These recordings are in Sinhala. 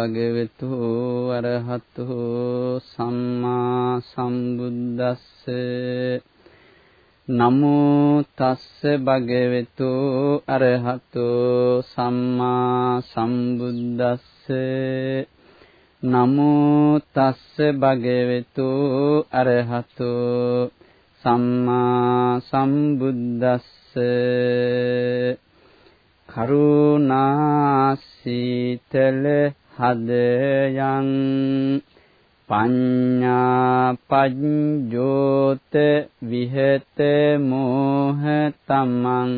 භගවතු අරහතු සම්මා සම්බුද්දස්ස. නමෝ තස්ස භගවතු අරහතු සම්මා සම්බුද්දස්ස. නමෝ තස්ස භගවතු අරහතු සම්මා සම්බුද්දස්ස. කරුණාසීතල හදයන් පඤ්ඤා පඤ්ජෝත විහෙත මෝහ තමං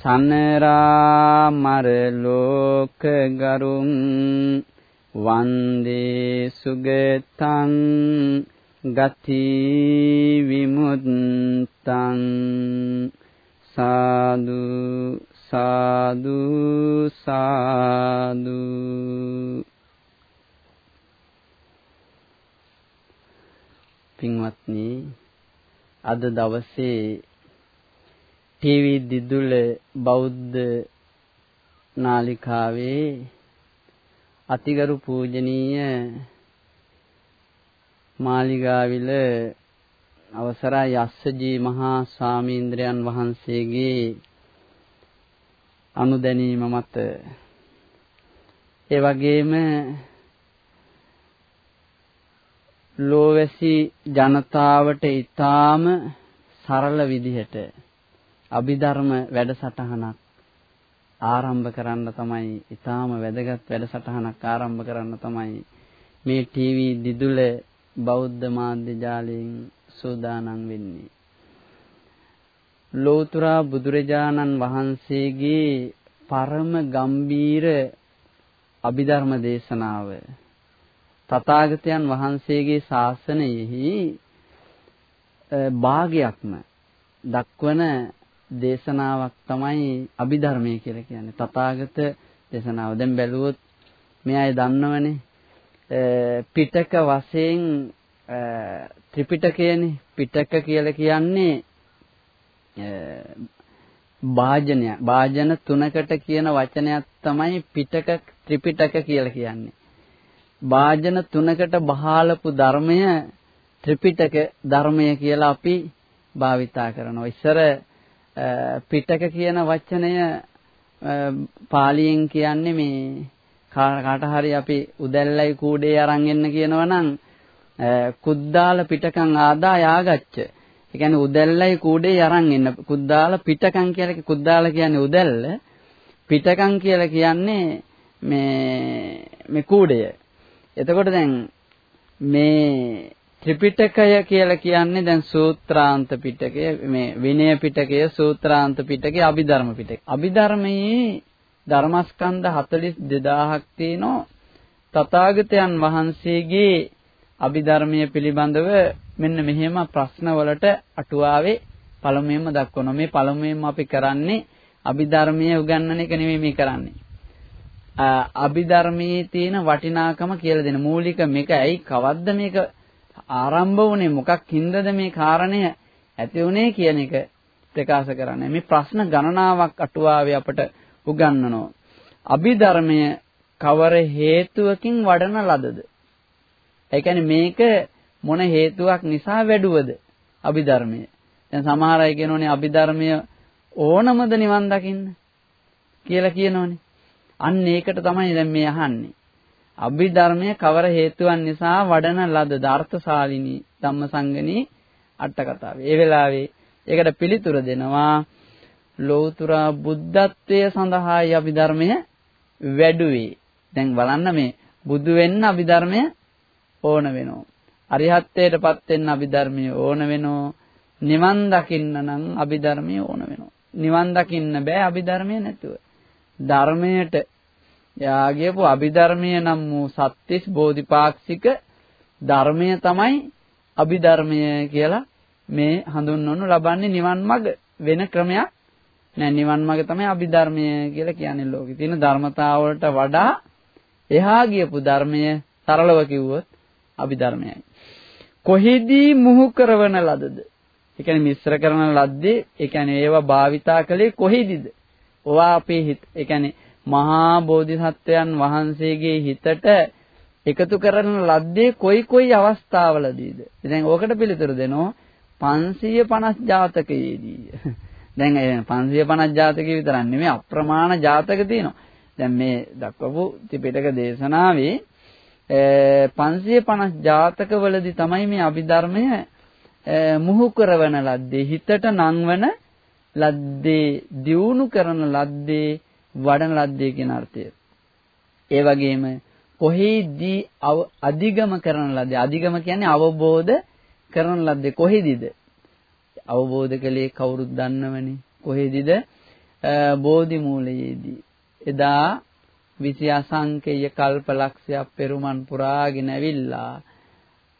සනරා මර ලෝක ගරුං වන්දේ සුගතං ගති විමුත්තං සාදු සාදු සාදු. පින්වත්නි අද දවසේ ටීවී දිදුල බෞද්ධ නාලිකාවේ අතිගරු පූජනීය මාලිගාවිල අවසරයි යස්සජී මහා ස්වාමීන්ද්‍රයන් වහන්සේගේ අනුදැනීම මත ඒ වගේම ලෝවැසි ජනතාවට ඊටාම සරල විදිහට අභිධර්ම වැඩසටහනක් ආරම්භ කරන්න තමයි ඊටාම වැදගත් වැඩසටහනක් ආරම්භ කරන්න තමයි මේ ටීවී දිදුල බෞද්ධ මාධ්‍ය ජාලයෙන් සූදානම් වෙන්නේ. ලෝතර බුදුරජාණන් වහන්සේගේ පරම ගම්බීර අභිධර්ම දේශනාව තථාගතයන් වහන්සේගේ ශාසනයෙහි භාගයක්ම දක්වන දේශනාවක් තමයි අභිධර්මය කියලා කියන්නේ. තථාගත දේශනාව. දැන් බැලුවොත් මේ අය දන්නවනේ පිටක වශයෙන් ත්‍රිපිටකයනේ පිටක කියලා කියන්නේ වාජනය වාජන තුනකට කියන වචනයක් තමයි පිටක ත්‍රිපිටක කියලා කියන්නේ. වාජන තුනකට බහාලපු ධර්මය ත්‍රිපිටක ධර්මය කියලා අපි භාවිතා කරනවා. ඉස්සර පිටක කියන වචනය පාලියෙන් කියන්නේ මේ කාට හරි අපි උදැල්ලයි කූඩේ අරන් එන්න කියනවා නම් කුද්දාල පිටකම් ආදා යාගච්ච. ඒ කියන්නේ උදැල්ලයි කූඩේ අරන් එන්න. කුද්දාල පිටකම් කියලා කුද්දාල කියන්නේ උදැල්ල. පිටකම් කියලා කියන්නේ මේ මේ කූඩය. එතකොට දැන් මේ ත්‍රිපිටකය කියලා කියන්නේ දැන් සූත්‍රාන්ත පිටකය මේ විනය පිටකය සූත්‍රාන්ත පිටකය අභිධර්ම පිටකය. අභිධර්මයේ ධර්මස්කන්ධ 42000ක් තියෙනවා. තථාගතයන් වහන්සේගේ අභිධර්මයේ පිළිබඳව මෙන්න මෙහෙම ප්‍රශ්නවලට අටුවාවේ පළමුවෙන්ම දක්වනවා. මේ පළමුවෙන්ම අපි කරන්නේ අභිධර්මයේ උගන්වන එක නෙමෙයි මේ කරන්නේ. අභිධර්මයේ තියෙන වටිනාකම කියලා දෙන මූලික මේක ඇයි කවද්ද මේක ආරම්භ වුණේ මොකක් හින්දාද මේ කාරණය ඇති වුණේ කියන එක ප්‍රකාශ කරන්නේ. මේ ප්‍රශ්න ගණනාවක් අටුවාවේ අපට උගන්වනවා. අභිධර්මය කවර හේතුවකින් වඩන ලදද? ඒ කියන්නේ මේක මොන හේතුවක් නිසා වැඩුවද අභිධර්මය. දැන් සමහර අය කියනෝනේ අභිධර්මය ඕනමද නිවන් දකින්න කියලා කියනෝනේ. අන්න ඒකට තමයි දැන් මේ අහන්නේ. අභිධර්මය කවර හේතුවක් නිසා වඩන ලද ධාර්ථශාලිනී ධම්මසංගණී අට කතාවේ. ඒ වෙලාවේ ඒකට පිළිතුර දෙනවා ලෞතර බුද්ධත්වයේ සඳහායි අභිධර්මය වැඩුවේ. දැන් බලන්න මේ බුදු වෙන්න අභිධර්මය ඕන වෙනවා. අරිහත්ත්වයටපත් වෙන්න අභිධර්මය ඕන වෙනවා. නිවන් දකින්න නම් අභිධර්මය ඕන වෙනවා. නිවන් දකින්න බෑ අභිධර්මය නැතුව. ධර්මයට යාගියපු අභිධර්මය නම් වූ සත්‍තිස් බෝධිපාක්ෂික ධර්මය තමයි අභිධර්මය කියලා මේ හඳුන්වනු ලබන්නේ නිවන් මඟ වෙන ක්‍රමයක් නෑ නිවන් මඟ තමයි අභිධර්මය කියලා කියන්නේ ලෝකේ තියෙන ධර්මතාවලට වඩා එහා ගියපු ධර්මය සරලව කිව්වොත් අභිධර්මයයි. කොහෙදී මුහු කරවන ලදද? ඒ කියන්නේ මිශ්‍ර කරන ලද්දේ ඒ කියන්නේ ඒවා භාවිතා කළේ කොහෙදීද? ඔවා අපේ හිත ඒ කියන්නේ මහා බෝධිසත්වයන් වහන්සේගේ හිතට එකතු කරන ලද්දේ කොයි කොයි අවස්ථාවලදීද? දැන් ඕකට පිළිතුරු දෙනවා 550 ජාතකයේදී. දැන් 550 ජාතකයේ විතරක් නෙමෙයි අප්‍රමාණ ජාතක තියෙනවා. දැන් මේ දක්වපු ත්‍රිපිටක දේශනාවේ 550 ජාතකවලදී තමයි මේ අභිධර්මය මුහු කරවන ලද්දේ හිතට නංවන ලද්දේ දියුණු කරන ලද්දේ වඩන ලද්දේ කියන අර්ථය. ඒ වගේම කොහේදී අධිගම කරන ලද්දේ අධිගම කියන්නේ අවබෝධ කරන ලද්දේ කොහෙදීද? අවබෝධ කළේ කවුරුත් දන්නවනේ. කොහෙදීද? බෝධි මූලයේදී. එදා විසි අසංකේය කල්පලක්ෂයක් පෙරුමන් පුරාගෙන ඇවිල්ලා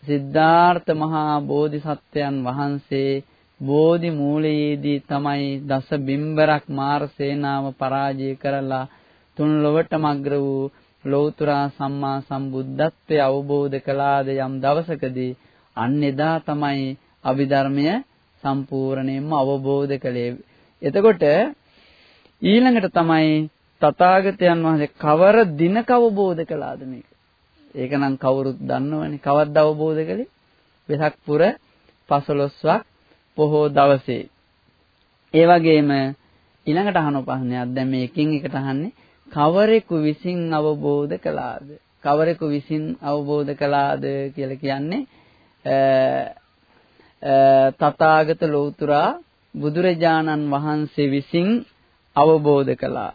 සිද්ධාර්ථ මහා බෝධිසත්වයන් වහන්සේ බෝධි මූලයේදී තමයි දස බිම්බරක් මාර සේනාව පරාජය කරලා තුන් ලොවටම අග්‍ර වූ ලෞතුරා සම්මා සම්බුද්ධත්වයේ අවබෝධ කළාද යම් දවසකදී අන්න එදා තමයි අභිධර්මය සම්පූර්ණයෙන්ම අවබෝධ කළේ. එතකොට ඊළඟට තමයි තථාගතයන් වහන්සේ කවර දිනක අවබෝධ කළාද මේක? ඒක නම් කවුරුත් දන්නවනේ. කවද්ද අවබෝධ කළේ? වෙසක් පුර 15ක් පොහෝ දවසේ. ඒ වගේම ඊළඟට අහන ප්‍රශ්නයක් දැන් මේකෙන් එකට අහන්නේ කවරෙකු විසින් අවබෝධ කළාද? කවරෙකු විසින් අවබෝධ කළාද කියලා කියන්නේ තථාගත ලෝතුරා බුදුරජාණන් වහන්සේ විසින් අවබෝධ කළා.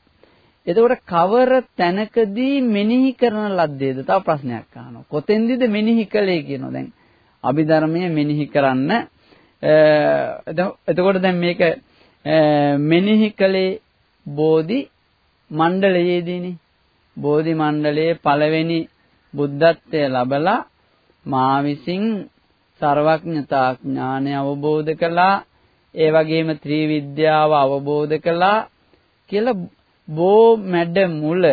එතකොට කවර තැනකදී මෙනෙහි කරන ලද්දේද? තව ප්‍රශ්නයක් අහනවා. කොතෙන්දිද මෙනෙහි කළේ කියනවා. දැන් අභිධර්මයේ මෙනෙහි කරන්න එතකොට දැන් මේක මෙනෙහි කළේ බෝධි මණ්ඩලයේදීනේ. බෝධි මණ්ඩලයේ පළවෙනි බුද්ධත්වය ලැබලා මා විසින් ਸਰවඥතා ඥානය අවබෝධ කළා ඒ වගේම ත්‍රිවිද්‍යාව අවබෝධ කළා කියලා බෝ මැඩ මුල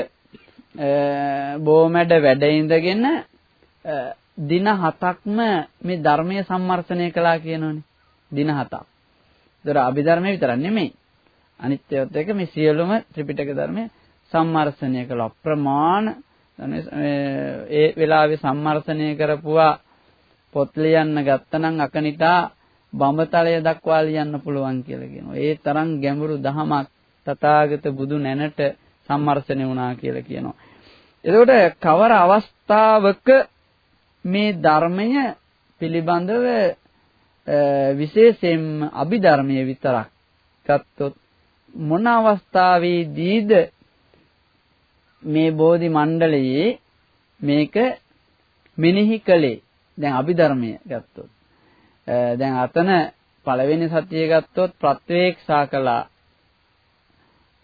බෝ මැඩ වැඩ ඉඳගෙන දින හතක්ම මේ ධර්මයේ සම්මර්ෂණය කළා කියනෝනේ. දින හතක්. ඒතර අභිධර්මයේ විතරක් නෙමෙයි. අනිත්‍යයත් එක්ක මේ සියලුම ත්‍රිපිටක ධර්මයේ සම්මර්ෂණය කළ අප්‍රමාණ ඒ වෙලාවේ සම්මර්ෂණය කරපුවා පොත් ලියන්න ගත්තනම් අකනිටා බඹතලය දක්වා ලියන්න පුළුවන් කියලා කියනවා. ඒ තරම් ගැඹුරු දහමක් තථාගත බුදු නැනට සම්මර්ෂණය වුණා කියලා කියනවා. එතකොට කවර අවස්ථාවක මේ ධර්මය පිළිබඳව විශේෂයෙන්ම අභිධර්මයේ විතරක් ගත්තොත් මොන අවස්ථාවේදීද මේ බෝධි මණ්ඩලයේ මේක මෙනෙහි කළේ? දැන් අභිධර්මය ගත්තොත්. දැන් අතන පළවෙනි සතිය ගත්තොත් ප්‍රත්‍යක්ෂා කළා.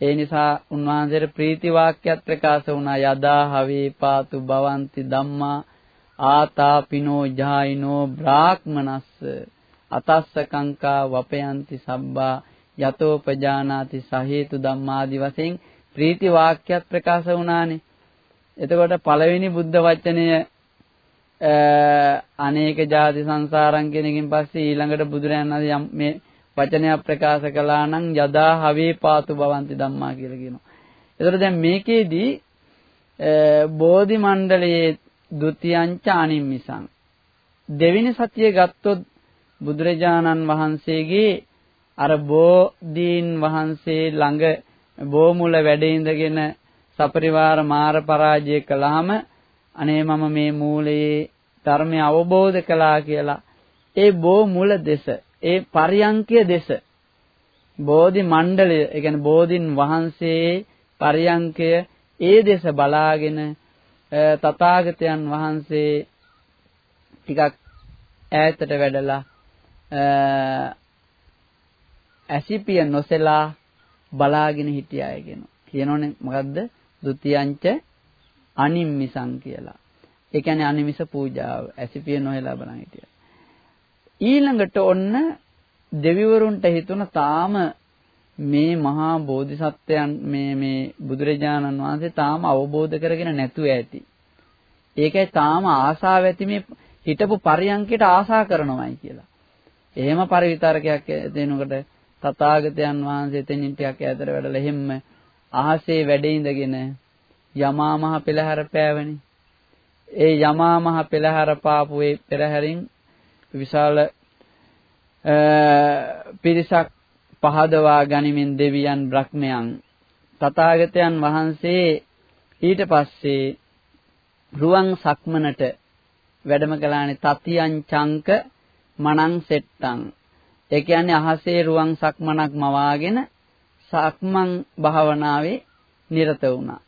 ඒ නිසා උන්වහන්සේට ප්‍රීති වාක්‍යයක් ප්‍රකාශ වුණා යදා හවේ පාතු භවಂತಿ ධම්මා ආතාපිනෝ ජායිනෝ බ්‍රාහ්මනස්ස අතස්ස කංකා වපයන්ති සබ්බා යතෝ පජානාති සහේතු ධම්මාදි වශයෙන් ප්‍රීති වාක්‍යයක් ප්‍රකාශ වුණානේ. එතකොට පළවෙනි බුද්ධ වචනය අනේක ಜಾති සංසාරං කියන එකෙන් පස්සේ ඊළඟට බුදුරයන් යම් මේ වචනයක් ප්‍රකාශ කළා නම් යදා හවේ පාතු භවಂತಿ ධම්මා කියලා කියනවා. එතකොට දැන් මේකේදී බෝධි මණ්ඩලයේ ဒ ුතියංච අනිම්මිසං දෙවෙනි සතිය ගත්තොත් බුදුරජාණන් වහන්සේගේ අර බෝධීන් වහන්සේ ළඟ බෝමුල වැඩ ඉඳගෙන සපරිවාර මාර පරාජය කළාම අනේ මම මේ මූලයේ ධර්මය අවබෝධ කළා කියලා ඒ බෝ මුල දෙස ඒ පරියංකය දෙස බෝධි මණ්ඩලය ඒ කියන්නේ බෝධින් වහන්සේ පරියංකය ඒ දෙස බලාගෙන තථාගතයන් වහන්සේ ටිකක් ඈතට වැඩලා ඇසිපිය නොසලා බලාගෙන හිටියාය කියන කියනෝනේ මොකද්ද ဒ ුතියංච අනිම්මිසං කියලා. ඒ කියන්නේ අනිමිස පූජාව ඇසිපිය නොහෙලා බලන් හිටියා. ඊළඟට ඔන්න දෙවිවරුන්ට හිතුණ තාම මේ මහා බෝධිසත්වයන් මේ මේ බුදුරජාණන් වහන්සේ තාම අවබෝධ කරගෙන නැතුව ඇති. ඒකයි තාම ආසාව ඇති මේ හිටපු පරියන්කයට ආසා කරනවායි කියලා. එහෙම පරිවිතරකයක් දෙනකොට තථාගතයන් වහන්සේ තෙනින් ටිකක් ඈතට වැඩලා එහෙම්ම අහසේ වැඩේ ඉඳගෙන යමා මහ පෙළහැර පෑවනේ. ඒ යමා මහ පෙළහැර පාපු ඒ පෙරහැරින් විශාල පිරිසක් පහදවා ගනිමින් දෙවියන් බ්‍රහ්මයන් තථාගතයන් වහන්සේ ඊට පස්සේ රුවන් සක්මනට වැඩම කළානේ තතියං චංක මනං සෙට්ටං ඒ කියන්නේ අහසේ රුවන් සක්මනක් මවාගෙන සක්මන් භාවනාවේ නිරත වුණා.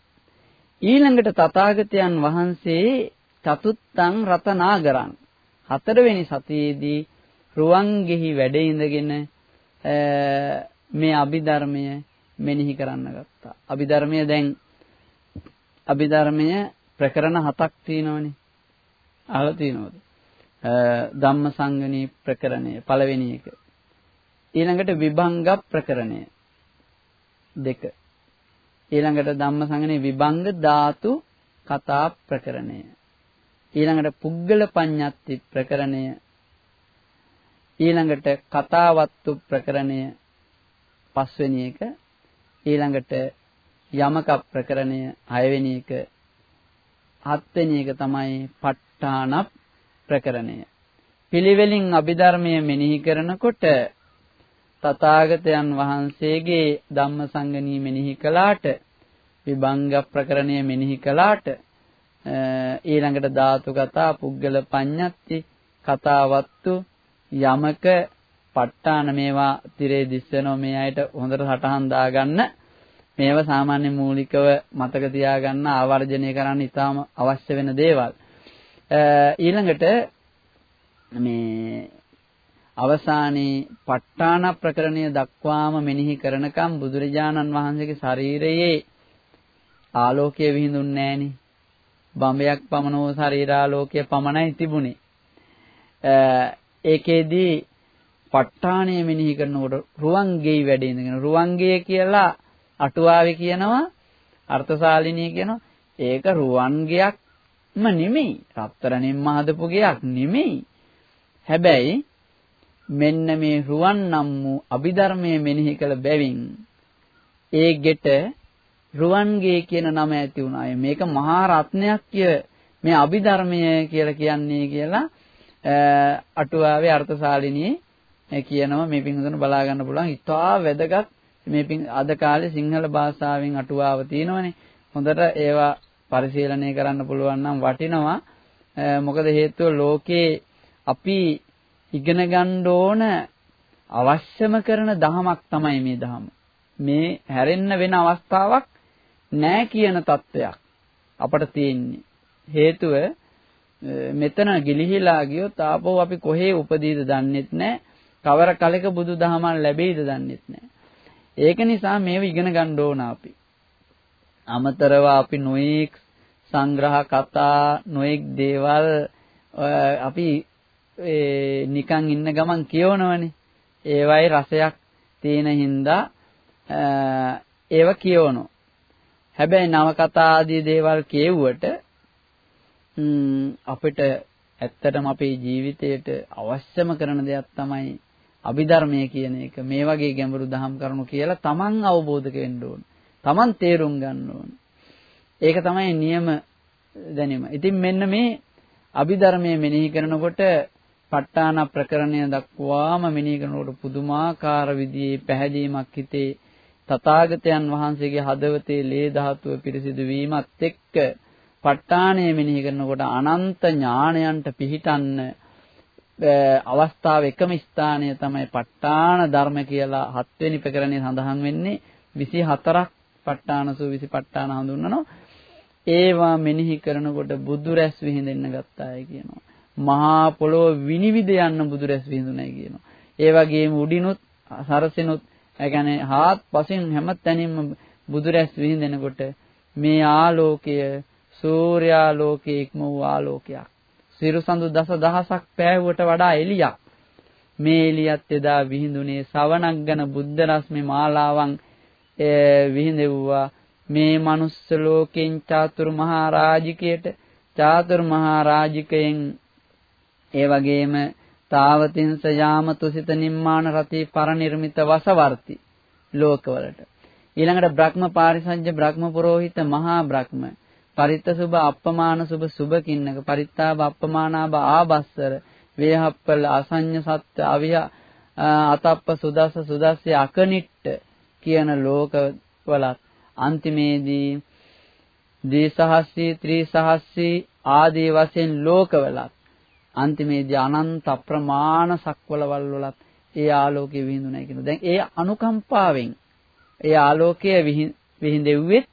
ඊළඟට තථාගතයන් වහන්සේ චතුත්තං රතනාගරං. හතරවෙනි සතියේදී රුවන්ගෙහි වැඩ ඉඳගෙන මේ අභිධර්මය මෙනෙහි කරන්න ගත්තා. අභිධර්මය දැන් අභිධර්මය ප්‍රකරණ හතක් තියෙනවනේ. අහලා තියෙනවද? ධම්මසංගණී ප්‍රකරණය පළවෙනි එක. ඊළඟට විභංග ප්‍රකරණය දෙක. ඊළඟට ධම්මසංගණී විභංග ධාතු කතා ප්‍රකරණය. ඊළඟට පුද්ගල පඤ්ඤත්ති ප්‍රකරණය ඊළඟට කතාවත්තු ප්‍රකරණය පස්වෙනි එක ඊළඟට යමක ප්‍රකරණය හයවෙනි එක හත්වෙනි එක තමයි ප ဋ ාණ ප්‍රකරණය. පිළිවෙලින් අභිධර්මය මෙනෙහි කරනකොට තථාගතයන් වහන්සේගේ ධම්මසංගණී මෙනෙහි කළාට විභංග ප්‍රකරණය මෙනෙහි කළාට ඊළඟට ධාතු කතා පුද්ගල පඤ්ඤත්ති කතාවත්තු යමක ප ဋ ාණ මේවා tire දිස්සනෝ මේ අයට හොඳට සටහන් දාගන්න මේවා සාමාන්‍ය මූලිකව මතක තියාගන්න ආවර්ජනය කරන්න ඉතාම අවශ්‍ය වෙන දේවල් ඊළඟට මේ අවසානයේ ප ဋ ාණ ප්‍රකරණය දක්වාම මෙනෙහි කරනකම් බුදුරජාණන් වහන්සේගේ ශරීරයේ ආලෝකය විහිදුන්නේ නැහෙනි. බඹයක් පමණ වූ ශරීරාලෝකය පමණයි තිබුණේ. ඒකෙදී ප ဋ ාණය මෙනෙහි කරනකොට රුවන්ගෙයි වැඩ ඉඳගෙන රුවන්ගේ කියලා අටුවාවේ කියනවා අර්ථශාලිනී කියනවා ඒක රුවන්ගයක්ම නෙමෙයි රත්තරණින්ම හදපු ගයක් නෙමෙයි හැබැයි මෙන්න මේ රුවන් නම් වූ අභිධර්මයේ මෙනෙහි කළ බැවින් ඒ ගෙට රුවන්ගේ කියන නම ඇති වුණා. මේක මහා රත්නයක් කිය මේ අභිධර්මය කියලා කියන්නේ කියලා අටුවාවේ අර්ථශාලිනියේ කියනවා මේ පින්වතුන් බලා ගන්න පුළුවන්. ඉතා වැදගත් මේ පින් අද කාලේ සිංහල භාෂාවෙන් අටුවාව තියෙනවනේ. හොඳට ඒවා පරිශීලනය කරන්න පුළුවන් නම් වටිනවා. මොකද හේතුව ලෝකේ අපි ඉගෙන ගන්න ඕන අවශ්‍යම කරන දහමක් තමයි මේ දහම. මේ හැරෙන්න වෙන අවස්ථාවක් නැහැ කියන தත්වයක් අපට තියෙන්නේ. හේතුව මෙතන ගිලිහිලා ගියොත් ආපහු අපි කොහේ උපදීද දන්නෙත් නැහැ. කවර කලක බුදුදහම ලැබෙයිද දන්නෙත් නැහැ. ඒක නිසා මේව ඉගෙන ගන්න ඕන අපි. අමතරව අපි නොඑක් සංග්‍රහ කතා නොඑක් දේවල් අපි නිකන් ඉන්න ගමන් කියවනවනේ. ඒවයි රසයක් තියෙන හින්දා ඒව කියවනවා. හැබැයි නවකතා ආදී දේවල් කියවුවට අපිට ඇත්තටම අපේ ජීවිතයට අවශ්‍යම කරන දෙයක් තමයි අභිධර්මය කියන එක. මේ වගේ ගැඹුරු දහම් කරුණු කියලා Taman අවබෝධ වෙන්න ඕන. Taman තේරුම් ගන්න ඕන. ඒක තමයි නියම දැනීම. ඉතින් මෙන්න මේ අභිධර්මයේ මෙනෙහි කරනකොට ප ဋ ාණ ප්‍රකරණය දක්වාම මෙනෙහි කරනකොට පුදුමාකාර විදිහේ පැහැදීමක් හිතේ තථාගතයන් වහන්සේගේ හදවතේ ලේ ධාතුව පිරිසිදු වීමත් එක්ක ප ဋ ාණය මෙනෙහි කරනකොට අනන්ත ඥාණයන්ට පිහිටන්න අවස්ථාව එකම ස්ථානය තමයි ප ဋ ාණ ධර්ම කියලා හත්වෙනි ප්‍රකරණේ සඳහන් වෙන්නේ 24ක් ප ဋ ාණසු 20 ප ဋ ාණ හඳුන්වනවා ඒවා මෙනෙහි කරනකොට බුදු රැස් විහිදෙන්න ගත්තාය කියනවා මහා පොළොව විනිවිද යන්න බුදු රැස් විහිදුණයි කියනවා ඒ වගේම උඩිනුත් සරසිනුත් ඒ කියන්නේ හාත්පසින් හැම තැනින්ම බුදුරැස් විහිදෙනකොට මේ ආලෝකය සූර්යාලෝකයේ ඉක්ම වූ ආලෝකයක්. සිරුසඳු දස දහසක් පෑවුවට වඩා එළියක්. මේ එළියත් එදා විහිදුනේ සවනග්ගන බුද්ධ රශ්මි මාලාවන් විහිදෙව්වා මේ manuss ලෝකෙන් චාතුරු මහා රාජිකයට චාතුරු මහා රාජිකයෙන් ඒ වගේම තාවතින්ස යාම තුසිත නිම්මාන රති පරිනිර්මිත වසවර්ති ලෝකවලට. ඊළඟට බ්‍රහ්ම පාරිසංජ්‍ය බ්‍රහ්ම පුරෝහිත මහා බ්‍රහ්ම. පරිත්ත සුභ අප්පමාන සුභ සුභ කින්නක. පරිත්තාබ අප්පමානාබ ආබස්සර වේහප්පල අසඤ්ඤ සත්‍ය අවිහ අතප්ප සුදස්ස සුදස්සේ අකනිට්ට කියන ලෝකවලත්. අන්තිමේදී ද්විසහස්සී ත්‍රිසහස්සී ආදී වශයෙන් ලෝකවලත්. අන්තිමේදී අනන්ත අප්‍රමාණ සක්වලවල් වලත් ඒ ආලෝකය විහිදුණයි කියනවා. දැන් ඒ අනුකම්පාවෙන් ඒ ආලෝකය විහිදෙව්වෙත්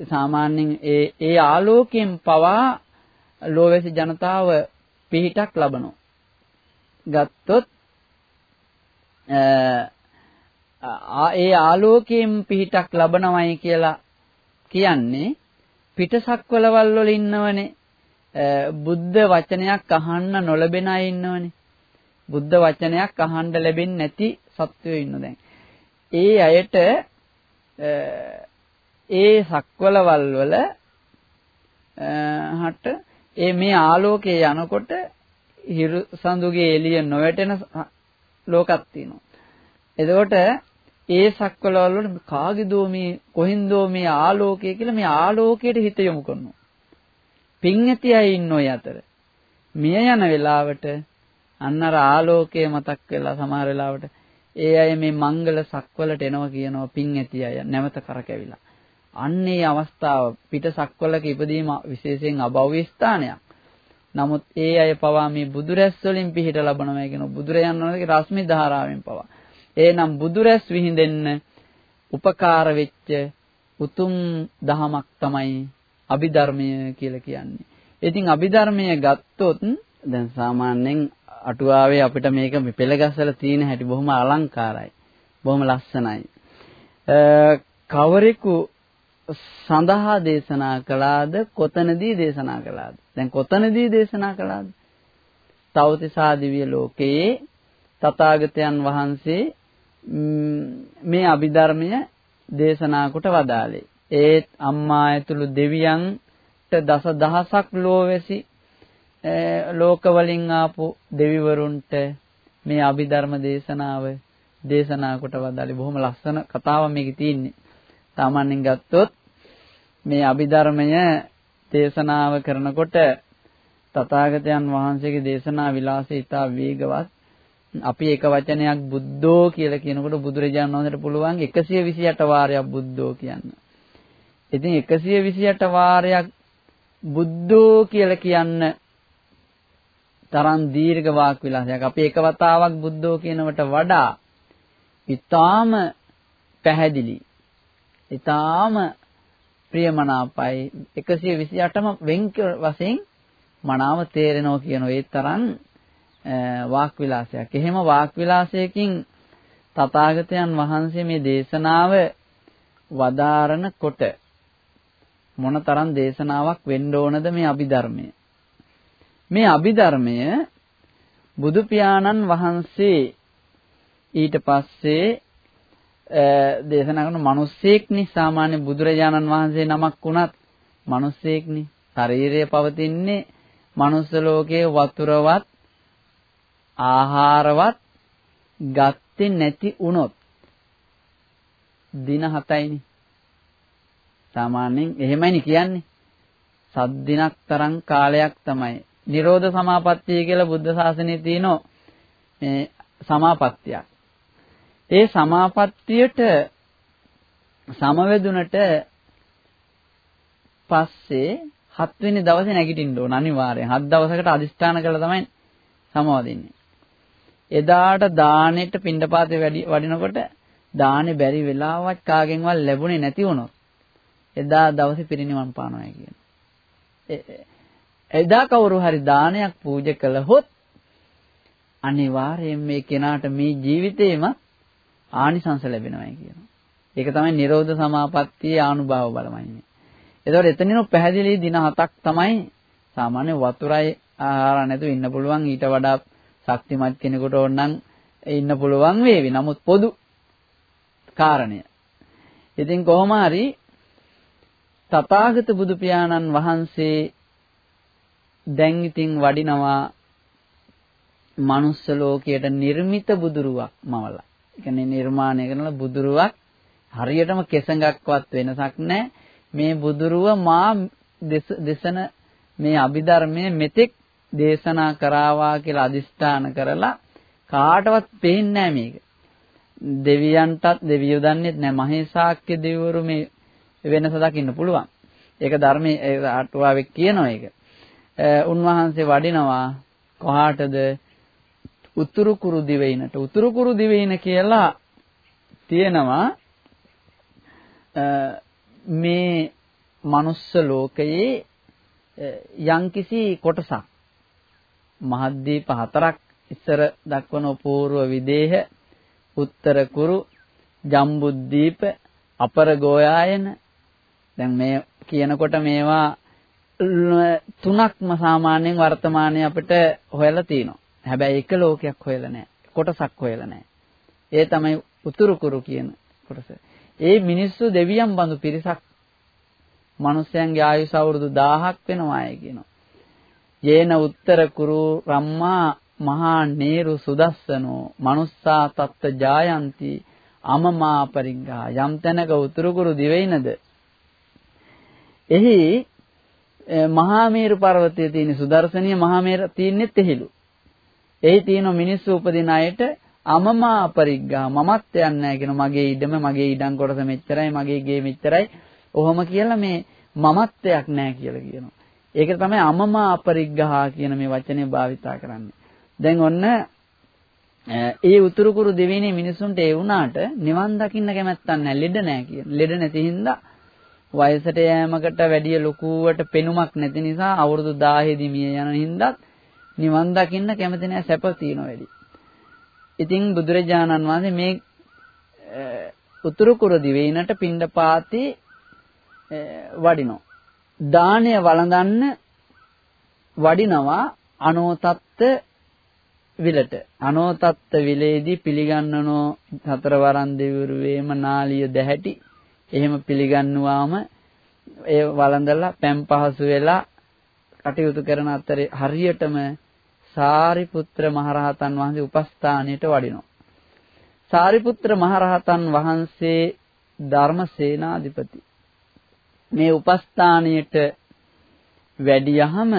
සාමාන්‍යයෙන් ඒ ඒ ආලෝකයෙන් පවා ලෝවැසි ජනතාව පිහිටක් ලබනවා. ගත්තොත් ඒ ආලෝකයෙන් පිහිටක් ලබනවයි කියලා කියන්නේ පිටසක්වලවල් වල ඉන්නවනේ බුද්ධ වචනයක් අහන්න නොලැබෙන අය ඉන්නවනේ බුද්ධ වචනයක් අහන්න ලැබෙන්නේ නැති සත්වයෝ ඉන්න දැන් ඒ අයට ඒ සක්වලවල් වල හට ඒ මේ ආලෝකයේ යනකොට හිරු සඳුගේ එළිය නොවැටෙන ලෝකක් තියෙනවා. එතකොට ඒ සක්වලවල් වල කාගේදෝ මේ කොහින්දෝ මේ ආලෝකය කියලා මේ ආලෝකයට හිත යොමු කරනවා. පින් ඇති අය ඉන්න ඔය අතර. මිය යන වෙලාවට අන්න අර ආලෝකය මතක් වෙලා සමහර වෙලාවට ඒ අය මේ මංගල සක්වලට එනවා කියනවා පින් ඇති අය නැවත කරකැවිලා. අන්නේ අවස්ථාව පිට සක්වලක ඉපදීම විශේෂයෙන් අභව්‍ය ස්ථානයක්. නමුත් ඒ අය පවා මේ බුදුරැස් වලින් පිහිට ලබනවා කියන බුදුරයන් වහන්සේගේ රශ්මි ධාරාවෙන් පවා. එහෙනම් බුදුරැස් විහිදෙන්න උපකාර වෙච්ච උතුම් දහමක් තමයි අභිධර්මය කියලා කියන්නේ. ඉතින් අභිධර්මය ගත්තොත් දැන් සාමාන්‍යයෙන් අටුවාවේ අපිට මේක පෙළගස්සලා තියෙන හැටි බොහොම අලංකාරයි. බොහොම ලස්සනයි. කවරෙකු සඳහා දේශනා කළාද කොතනදී දේශනා කළාද දැන් කොතනදී දේශනා කළාද තවතිසා දිව්‍ය ලෝකයේ තථාගතයන් වහන්සේ මේ අභිධර්මය දේශනා කොට වදාළේ ඒත් අම්මා ඇතුළු දෙවියන්ට දස දහසක් ලෝවැසි ලෝකවලින් ආපු දෙවිවරුන්ට මේ අභිධර්ම දේශනාව දේශනා කොට වදාළේ බොහොම ලස්සන කතාවක් මේකේ තියෙන්නේ. සාමාන්‍යයෙන් ගත්තොත් මේ අභිධර්මය දේශනාව කරනකොට තථාගතයන් වහන්සේගේ දේශනා විලාසය ඉතා වේගවත් අපි එක වචනයක් බුද්ධෝ කියලා කියනකොට බුදුරජාණන් වහන්සේට පුළුවන් 128 වාරයක් බුද්ධෝ කියන්න. ඉතින් 128 වාරයක් බුද්ධෝ කියලා කියන්න තරම් දීර්ඝ වාක් විලාසයක්. අපි එක වතාවක් බුද්ධෝ කියනවට වඩා ඊටාම පැහැදිලි. ඊටාම ප්‍රියමනාපයි 128ම වෙන් වශයෙන් මනාව තේරෙනවා කියන ඒ තරම් වාක් විලාසයක්. එහෙම වාක් විලාසයකින් තථාගතයන් වහන්සේ මේ දේශනාව වදාරන කොට මොනතරම් දේශනාවක් වෙන්න ඕනද මේ අභිධර්මය. මේ අභිධර්මය බුදු පියාණන් වහන්සේ ඊට පස්සේ දේශනා කරන මිනිස්සෙක්නි. සාමාන්‍ය බුදුරජාණන් වහන්සේ නමක් වුණත් මිනිස්සෙක්නි. ශරීරය පවතින්නේ මනුස්ස ලෝකයේ වතුරවත් ආහාරවත් ගත්තේ නැති වුණොත්. දින 7යිනේ සාමාන්‍යයෙන් එහෙමයිනේ කියන්නේ සත් දිනක් තරම් කාලයක් තමයි නිරෝධ සමාපත්තිය කියලා බුද්ධ ශාසනයේ තියෙන මේ සමාපත්තියක් ඒ සමාපත්තියට සමවැදුනට පස්සේ හත්වෙනි දවසේ නැගිටින්න ඕන අනිවාර්යෙන්. හත් දවසකට අදිස්ථාන කරලා තමයි සමවදින්නේ. එදාට දානෙට පින්ඩපාතේ වඩිනකොට දානේ බැරි වෙලාවක් කාගෙන්වත් ලැබුණේ නැති වුණොත් එදා දවසේ පිරිනිවන් පානවා කියන. එදා කවුරු හරි දානයක් පූජා කළහොත් අනිවාර්යයෙන් මේ කෙනාට මේ ජීවිතේම ආනිසංස ලැබෙනවායි කියනවා. ඒක තමයි නිරෝධ සමාපත්තියේ ආනුභාව බලමයිනේ. ඒතකොට එතනින් පැහැදිලි දින හතක් තමයි සාමාන්‍ය වතුරයි ආහාර නැතුව ඉන්න පුළුවන් ඊට වඩා ශක්තිමත් කෙනෙකුට ඕනනම් ඉන්න පුළුවන් වේවි. නමුත් පොදු කාරණය. ඉතින් කොහොම හරි තථාගත බුදු පියාණන් වහන්සේ දැන් ඉතින් වඩිනවා මනුස්ස ලෝකයට නිර්මිත බුදුරුවක් මවලා. කියන්නේ නිර්මාණය කරන බුදුරුවක් හරියටම කෙසඟක්වත් වෙනසක් නැහැ. මේ බුදුරුව මා දෙසන මේ අභිධර්මයේ මෙතෙක් දේශනා කරාවා කියලා අදිස්ථාන කරලා කාටවත් පේන්නේ මේක. දෙවියන්ටත් දෙවියෝ දන්නේත් නැහැ. මහේසාක්‍ය දෙවිවරු මේ වෙනස දකින්න පුළුවන්. ඒක ධර්මයේ අටුවාවේ කියනවා ඒක. උන්වහන්සේ වඩිනවා කොහාටද උතුරු කුරු දිවයිනට උතුරු කුරු දිවයින කියලා තියෙනවා මේ මනුස්ස ලෝකයේ යම්කිසි කොටසක් මහද්දීප හතරක් ඉස්සර දක්වන පූර්ව විදේහ උත්තර කුරු ජම්බුද්දීප අපර ගෝයායන දැන් මේ කියනකොට මේවා තුනක්ම සාමාන්‍යයෙන් වර්තමානයේ අපිට හොයලා තියෙනවා. හැබැයි එක ලෝකයක් හොයලා නැහැ. කොටසක් හොයලා නැහැ. ඒ තමයි උතුරු කුරු කියන කොටස. ඒ මිනිස්සු දෙවියන් බඳු පිරිසක් මිනිස්යන්ගේ ආයුෂ අවුරුදු 1000ක් වෙනවායි කියනවා. යේන උත්තර කුරු රම්මා මහා නේරු සුදස්සනෝ මනුස්සා තත්ත ජායන්ති අමමා පරිග්ගා යම් තැනක උතුරු කුරු දිවෙයිනද එහි මහා මේරු පර්වතයේ තියෙන සුදර්ශනීය මහා මේර තියෙනෙත් එහිලු. එහි තියෙන මිනිස්සු උපදින අයට අමමා පරිග්ගා මමත් යන්නේ නැහැ කියන මගේ ඉඩම මගේ ඉඩම් කොටස මෙච්චරයි මගේ ගේ මෙච්චරයි ඔහොම කියලා මේ මමත්වයක් නැහැ කියලා කියනවා. ඒක තමයි අමමා අපරිග්ගහා කියන මේ වචනේ භාවිතා කරන්නේ. දැන් ඔන්න ඒ උතුරු කුරු දෙවියනේ මිනිසුන්ට ඒ වුණාට නිවන් දකින්න කැමැත්තක් නැහැ. ලෙඩ නැහැ කියන. ලෙඩ නැති හින්දා වයසට යෑමකට වැඩිය ලොකුවට පෙනුමක් නැති නිසා අවුරුදු 10 දී මිය යන හින්දාත් නිවන් දකින්න කැමති නැහැ සැප තියෙන වැඩි. ඉතින් බුදුරජාණන් වහන්සේ මේ උතුරු කුරු දිවයිනට පිණ්ඩපාතේ වඩිනවා. දාණය වළඳන්න වඩිනවා අනෝතත්ත විලට. අනෝතත්ත විලේදී පිළිගන්නනෝ හතරවරන් දෙවිවරු වේම නාලිය දැහැටි එහෙම පිළිගන්නුවාම ඒ වළඳලා පෑම් පහසු වෙලා කටයුතු කරන අතරේ හරියටම සාරිපුත්‍ර මහරහතන් වහන්සේ උපස්ථානයට වඩිනවා. සාරිපුත්‍ර මහරහතන් වහන්සේ ධර්මසේනාධිපති මේ උපස්ථානයට වැඩියහම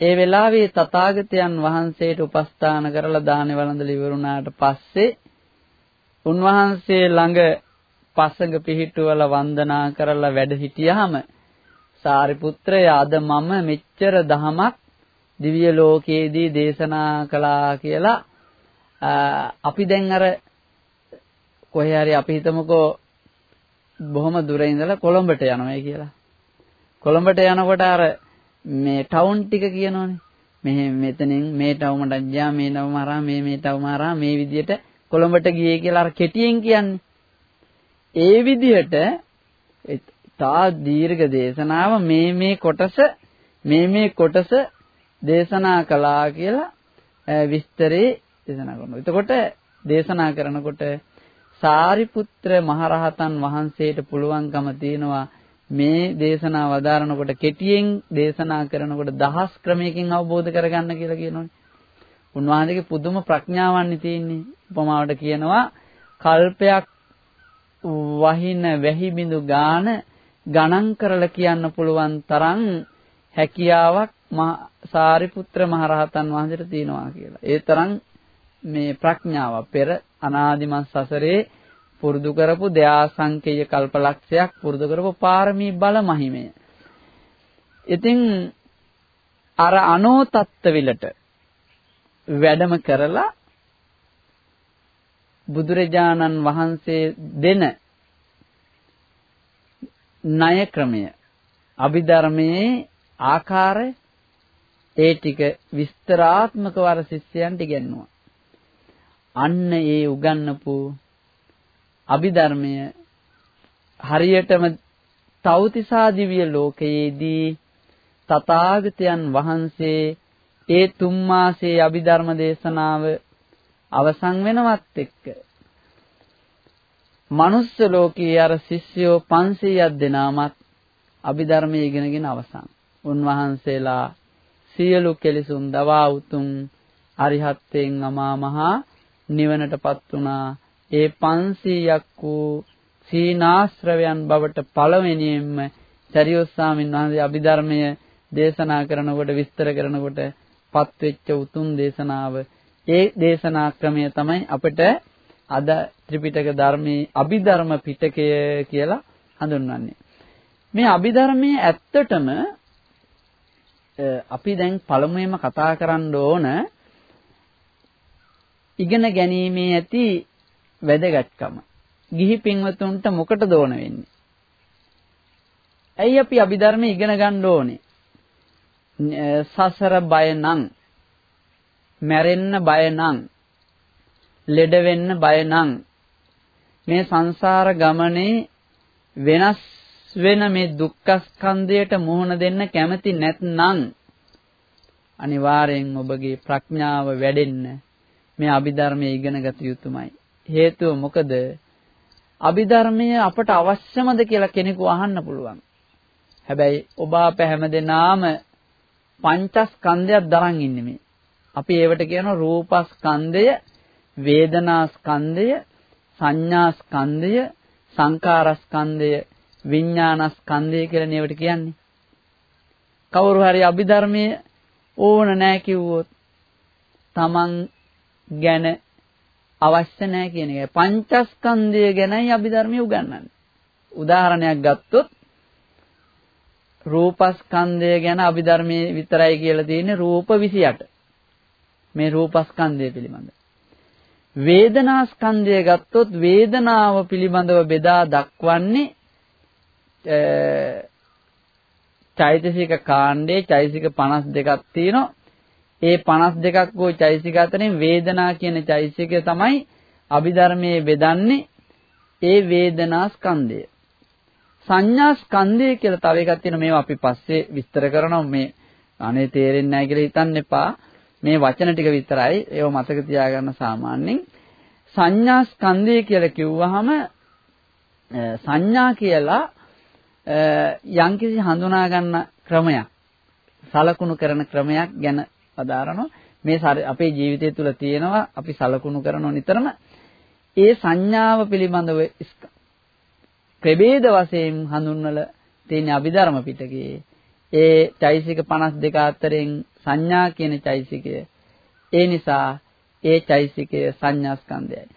ඒ වෙලාවේ තථාගතයන් වහන්සේට උපස්ථාන කරලා දාන වළඳලා ඉවරුණාට පස්සේ උන්වහන්සේ ළඟ පසඟ පිහිටුවල වන්දනා කරලා වැඩ හිටියාම සාරිපුත්‍රය අද මම මෙච්චර දහමක් දිව්‍ය ලෝකයේදී දේශනා කළා කියලා අපි දැන් අර කොහේ හරි අපි හිතමුකෝ බොහොම දුර ඉඳලා කොළඹට යනවා කියලා. කොළඹට යනකොට අර මේ ටවුන් ටික කියනෝනේ. මෙහෙ මෙතනින් මේ ටවුමට ගියා මේ නවම හරහා මේ මේ ටවුම හරහා මේ විදියට කොළඹට ගියේ කියලා අර කෙටියෙන් කියන්නේ. ඒ විදිහට තා දීර්ඝ දේශනාව මේ මේ කොටස මේ මේ කොටස දේශනා කළා කියලා විස්තරේ දේශනා කරනවා. එතකොට දේශනා කරනකොට සාරිපුත්‍ර මහරහතන් වහන්සේට පුළුවන්කම තියෙනවා මේ දේශනාව වදාරනකොට කෙටියෙන් දේශනා කරනකොට දහස් ක්‍රමයකින් අවබෝධ කරගන්න කියලා කියනෝනේ. උන්වහන්සේගේ පුදුම ප්‍රඥාවන්නේ තියෙන්නේ. උපමාවට කියනවා කල්පයක් වහින වැහි බිඳු ගාන ගණන් කරලා කියන්න පුළුවන් තරම් හැකියාවක් සාරිපුත්‍ර මහරහතන් වහන්සේට තියෙනවා කියලා. ඒ තරම් මේ ප්‍රඥාව පෙර අනාදිමත් සසරේ පුරුදු කරපු දයාසංකේය කල්පලක්ෂයක් පුරුදු කරපු පාරමී බල මහිමය. ඉතින් අර අනෝතත්ත විලට වැඩම කරලා බුදුරජාණන් වහන්සේ දෙන ණය ක්‍රමය අභිධර්මයේ ආකාරය ඒ ටික විස්තරාත්මකව අර ශිෂ්‍යයන්ට ඉගෙනුවා. අන්න ඒ උගන්වපු අභිධර්මය හරියටම තෞතිසා දිව්‍ය ලෝකයේදී තථාගතයන් වහන්සේ ඒ තුන් මාසයේ අභිධර්ම දේශනාව අවසන් වෙනවත් එක්ක මනුස්ස ලෝකයේ අර ශිෂ්‍යෝ 500ක් දෙනාමත් අභිධර්මයේ ඉගෙනගෙන අවසන්. උන්වහන්සේලා සියලු කෙලිසුම් දවා උතුම් අරිහත්යෙන් අමා මහා නිවනටපත් වුණා. ඒ 500ක් වූ සීනාශ්‍රවයන් බවට පළවෙනියෙන්ම සරියොත් ස්වාමීන් වහන්සේ අභිධර්මය දේශනා කරනකොට විස්තර කරනකොට පත්වෙච්ච උතුම් දේශනාව ඒ දේශනා ක්‍රමය තමයි අපිට අද ත්‍රිපිටක ධර්මයේ අභිධර්ම පිටකය කියලා හඳුන්වන්නේ. මේ අභිධර්මයේ ඇත්තටම අපි දැන් පළමුවෙන්ම කතා කරන්න ඕන ඉගෙන ගැනීමේ ඇති වැදගත්කම. ගිහි පින්වතුන්ට මොකටද ඕන වෙන්නේ? ඇයි අපි අභිධර්ම ඉගෙන ගන්න ඕනේ? සසර බය නම් මැරෙන්න බය නම් ලෙඩ වෙන්න බය නම් මේ සංසාර ගමනේ වෙනස් වෙන මේ දුක්ඛ ස්කන්ධයට මුහුණ දෙන්න කැමති නැත්නම් අනිවාර්යෙන් ඔබගේ ප්‍රඥාව වැඩෙන්න මේ අභිධර්මයේ ඉගෙන ගත යුතුමයි. හේතුව මොකද? අභිධර්මය අපට අවශ්‍යමද කියලා කෙනෙකු අහන්න පුළුවන්. හැබැයි ඔබ අප හැමදෙනාම පංචස්කන්ධයක් දරන් ඉන්නේ මේ. අපි ඒවට කියනවා රූපස්කන්ධය, වේදනාස්කන්ධය, සංඥාස්කන්ධය, සංකාරස්කන්ධය, විඥානස්කන්ධය කියලා නේවට කියන්නේ. කවුරු හරි අභිධර්මයේ ඕන නැහැ කිව්වොත් තමන් ගැන අවශ්‍ය නැහැ කියන එකයි. පංචස්කන්ධය ගැනයි අභිධර්මයේ උගන්වන්නේ. උදාහරණයක් ගත්තොත් රූපස්කන්ධය ගැන අභිධර්මයේ විතරයි කියලා තියෙන්නේ රූප 28. මේ රූපස්කන්ධය පිළිබඳ. වේදනාස්කන්ධය ගත්තොත් වේදනාව පිළිබඳව බෙදා දක්වන්නේ චෛතසික කාණ්ඩේ චෛතසික 52ක් තියෙනවා. ඒ 52ක් වූ චෛතසික අතරින් වේදනා කියන චෛතසිකය තමයි අභිධර්මයේ බෙදන්නේ ඒ වේදනා ස්කන්ධය. සංඥා ස්කන්ධය කියලා තව එකක් තියෙනවා මේවා අපි පස්සේ විස්තර කරනවා මේ අනේ තේරෙන්නේ නැහැ කියලා හිතන්න එපා. මේ වචන ටික විතරයි ඒව මතක තියාගන්න සාමාන්‍යයෙන්. සංඥා ස්කන්ධය කියලා කිව්වහම සංඥා කියලා යම්කිසි හඳුනා ගන්න ක්‍රමයක් සලකුණු කරන ක්‍රමයක් ගැන පදාරනවා. මේ අපේ ජීවිතය තුළ තියෙනවා අපි සලකුණු කරනෝ නිතරම. ඒ සංඥාව පිළිබඳව ප්‍රභේද වශයෙන් හඳුන්වල තියෙන අභිධර්ම පිටකයේ ඒ චෛසික 52 අතරින් සංඥා කියන චෛසිකය. ඒ නිසා ඒ චෛසිකය සංඥා ස්කන්ධයයි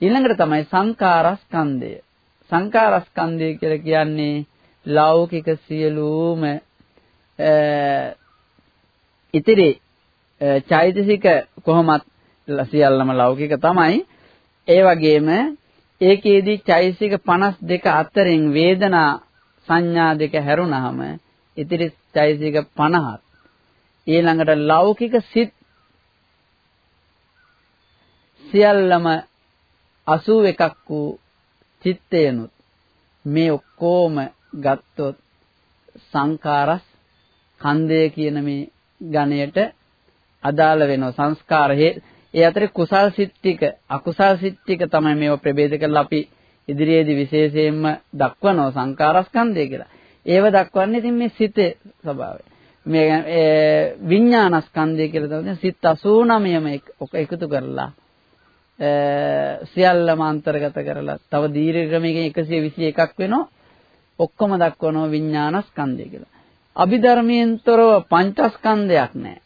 ඊළඟට තමයි සංකාරස්කන්ධය සංකාරස්කන්ධය කියලා කියන්නේ ලෞකික සියලුම ඉතිරි චෛතසික කොහොමත් සියල්ලම ලෞකික තමයි. ඒ වගේම ඒකේදී චෛතසික 52 අතරින් වේදනා සංඥා දෙක හැරුණාම ඉතිරි චෛතසික 50ක් ඊළඟට ලෞකික සිත් සියල්ලම 81ක් වූ චිත්තයනුත් මේ ඔක්කොම ගත්තොත් සංකාරස් කන්දය කියන මේ ගණයට අදාළ වෙනවා සංස්කාර ඒ අතරේ කුසල් සිත් ටික අකුසල් සිත් ටික තමයි මේව ප්‍රභේද කරලා අපි ඉදිරියේදී විශේෂයෙන්ම දක්වනවා සංකාරස්කන්ධය කියලා. ඒව දක්වන්නේ ඉතින් මේ සිතේ ස්වභාවය. මේ විඥානස්කන්ධය කියලා තමයි සිත් 89ම එකතු කරලා සියල්ලම අන්තර්ගත කරලා තව දීර්ඝ ක්‍රමයකින් 121ක් වෙනවා. ඔක්කොම දක්වනවා විඥානස්කන්ධය කියලා. අභිධර්මයෙන්තරව පංචස්කන්ධයක් නැහැ.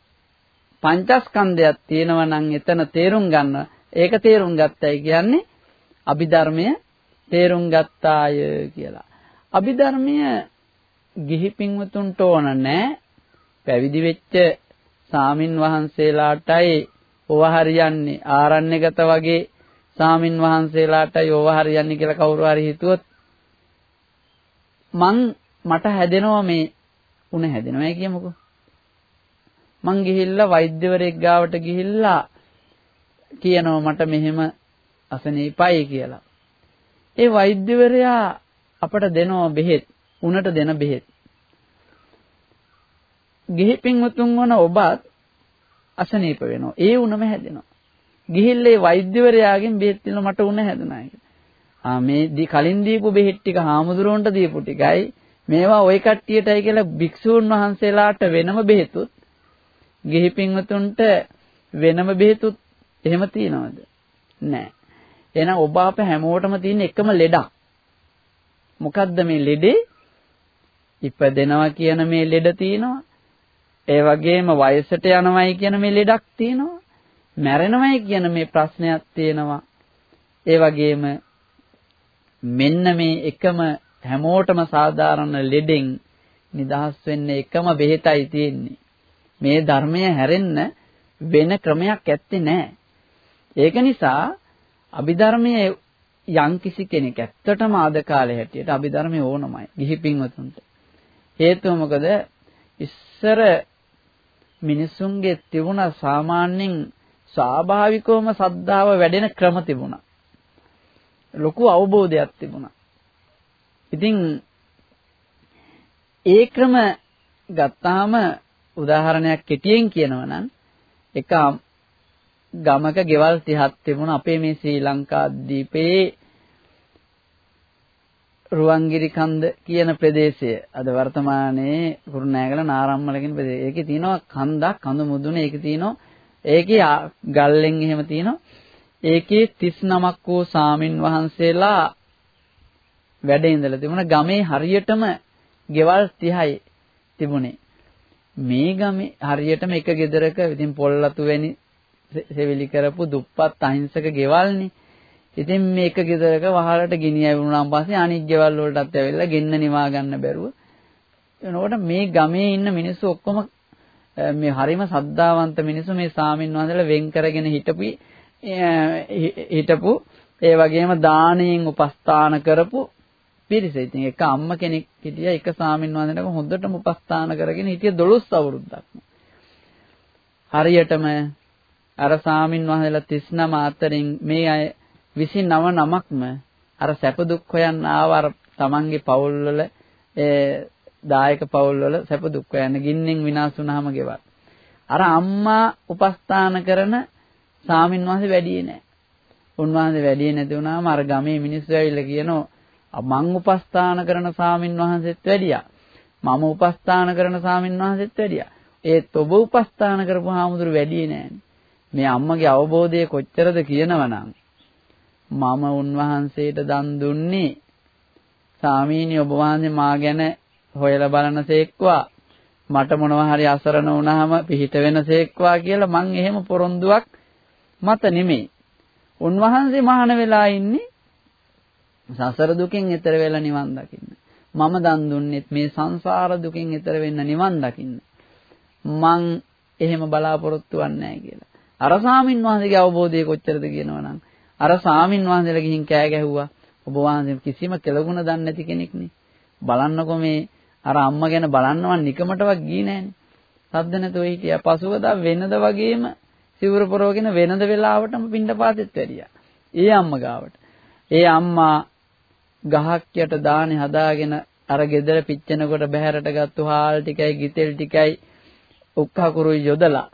පංචස්කන්ධයක් තියෙනවා නම් එතන තේරුම් ගන්න. ඒක තේරුම් ගත්තයි කියන්නේ අභිධර්මය තේරුම් ගත්තාය කියලා. අභිධර්මය ගිහි පින්වතුන්ට ඕන නැහැ. පැවිදි වෙච්ච සාමින් වහන්සේලාටයි ඕව හරියන්නේ ආරණ්‍යගත වගේ සාමින් වහන්සේලාටයි ඕව හරියන්නේ කියලා කවුරු හරි හිතුවොත් මං මට හැදෙනවා මේ උණ හැදෙනවා කියමුකෝ. මං ගිහිල්ලා වෛද්‍යවරයෙක් ගාවට ගිහිල්ලා කියනවා මට මෙහෙම අසනීපයි කියලා. ඒ වෛද්‍යවරයා අපට දෙනවා බෙහෙත්, උණට දෙන බෙහෙත්. ගිහි පින්වතුන් වන ඔබත් අසනීප වෙනවා. ඒ උණම හැදෙනවා. ගිහිල්ලා ඒ වෛද්‍යවරයාගෙන් බෙහෙත් දෙනවා මට උණ හැදුනා කියලා. ආ මේ කලින් දීපු බෙහෙත් ටික හාමුදුරුවන්ට දීපු ටිකයි මේවා ওই කට්ටියටයි කියලා භික්ෂූන් වහන්සේලාට වෙනම බෙහෙතුත් ගිහි පින්වතුන්ට වෙනම බෙහෙතුත් එහෙම තියනවද? නැහැ. එහෙනම් ඔබ අප හැමෝටම තියෙන එකම ලෙඩක්. මොකද්ද මේ ලෙඩේ? ඉපදෙනවා කියන මේ ලෙඩ තියෙනවා. ඒ වගේම වයසට යනවයි කියන මේ ලෙඩක් තියෙනවා. මැරෙනවයි කියන මේ ප්‍රශ්නයක් තියෙනවා. ඒ වගේම මෙන්න මේ එකම හැමෝටම සාධාරණ ලෙඩෙන් නිදහස් වෙන්න එකම බෙහෙතයි තියෙන්නේ. මේ ධර්මය හැරෙන්න වෙන ක්‍රමයක් ඇත්තේ නැහැ. ඒක නිසා අභිධර්මයේ යම් කිසි කෙනෙක් ඇත්තටම ආද කාලේ හැටියට අභිධර්මයේ ඕනමයි. ගිහි පින්වතුන්ට. හේතුව මොකද? ඉස්සර මිනිසුන්ගේ තිබුණ සාමාන්‍යයෙන් ස්වාභාවිකවම සද්ධාව වැඩෙන ක්‍රම තිබුණා. ලොකු අවබෝධයක් තිබුණා. ඉතින් ඒ ක්‍රම ගත්තාම උදාහරණයක් කෙටියෙන් කියනවා නම් එක ගමක ගෙවල් 30ක් තිබුණා අපේ මේ ශ්‍රී ලංකා දීපේ රුවන්ගිරි කන්ද කියන ප්‍රදේශය අද වර්තමානයේ කුරුණෑගල නාරම්මල කියන ප්‍රදේශය. ඒකේ තියෙනවා කන්දක් කඳු මුදුනේ ඒකේ තියෙනවා ඒකේ ගල්ලෙන් එහෙම තියෙනවා. ඒකේ 39ක් වූ සාමින් වහන්සේලා වැඩ ඉඳලා තිබුණා ගමේ හරියටම ගෙවල් 30යි තිබුණේ. මේ ගමේ හරියටම එක ගෙදරක ඉතින් පොල්ලතු වැනි සෙවිලි කරපු දුප්පත් අහිංසක ගෙවල්නේ. ඉතින් මේක ගෙදරක වහලට ගිනි ඇවිුණාන් පස්සේ අනිත් ගෙවල් වලටත් ඇවිල්ලා ගෙන්න නිවා ගන්න බැරුව එනකොට මේ ගමේ ඉන්න මිනිස්සු ඔක්කොම මේ හරිම සද්ධාවන්ත මිනිස්සු මේ සාමින් වහන්සේලා වෙන් කරගෙන හිටපු හිටපු ඒ වගේම දානයෙන් උපස්ථාන කරපු පිරිස. ඉතින් එක අම්ම කෙනෙක් හිටියා එක සාමින් වහන්සේනක හොඳටම උපස්ථාන කරගෙන හිටිය 12 අවුරුද්දක්. හරියටම අර සාමින් වහන්සේලා 39 අතරින් මේ අය 29 නමක්ම අර සැප දුක් හොයන්න ආව අර තමන්ගේ පවුල්වල ඒ දායක පවුල්වල සැප දුක් හොයන්න ගින්නෙන් විනාශ වුනහම ගෙවල්. අර අම්මා උපස්ථාන කරන සාමින් වහන්සේ වැඩියේ නැහැ. උන්වහන්සේ වැඩියේ නැති වුණාම අර ගමේ මිනිස්සු ඇවිල්ලා කියනවා මං උපස්ථාන කරන සාමින් වහන්සේත් වැඩියා. මම උපස්ථාන කරන සාමින් වහන්සේත් වැඩියා. ඒත් ඔබ උපස්ථාන කරපු හාමුදුරු වැඩියේ නෑනේ. මේ අම්මගේ අවබෝධය කොච්චරද කියනවනම් මම උන්වහන්සේට දන් දුන්නේ සාමීනි ඔබ වහන්සේ මා ගැන හොයලා බලනසේක්වා මට මොනවා හරි අසරණ වුණාම පිහිට වෙනසේක්වා කියලා මං එහෙම පොරොන්දුවක් මත නෙමෙයි. උන්වහන්සේ මහාන වෙලා ඉන්නේ සසර දුකෙන් එතර වෙලා නිවන් දකින්න. මම දන් දුන්නෙත් මේ සංසාර දුකෙන් එතර වෙන්න නිවන් දකින්න. මං එහෙම බලාපොරොත්තු වෙන්නේ කියලා. අර සාමින් වහන්සේගේ අවබෝධය කොච්චරද කියනවනම් අර සාමින් වහන්සේලා ගිහින් කෑ ගැහුවා. ඔබ වහන්සේ කිසිම කෙලගුණ දන්නේ නැති කෙනෙක්නේ. බලන්නකෝ මේ අර අම්මා ගැන බලන්නවත් නිකමටවත් ගියේ නෑනේ. සද්ද නැතුව හිටියා. පසුවදා වෙනද වගේම සිවුර පොරවගෙන වෙනද වෙලාවටම පින්ඩපාතෙත් වැඩියා. ඒ අම්මා ගාවට. ඒ අම්මා ගහක් යට දානේ හදාගෙන අර ගෙදර පිච්චෙනකොට බහැරට ගත්තු හාල් ටිකයි ගිතෙල් ටිකයි උක්කහකුරුයි යොදලා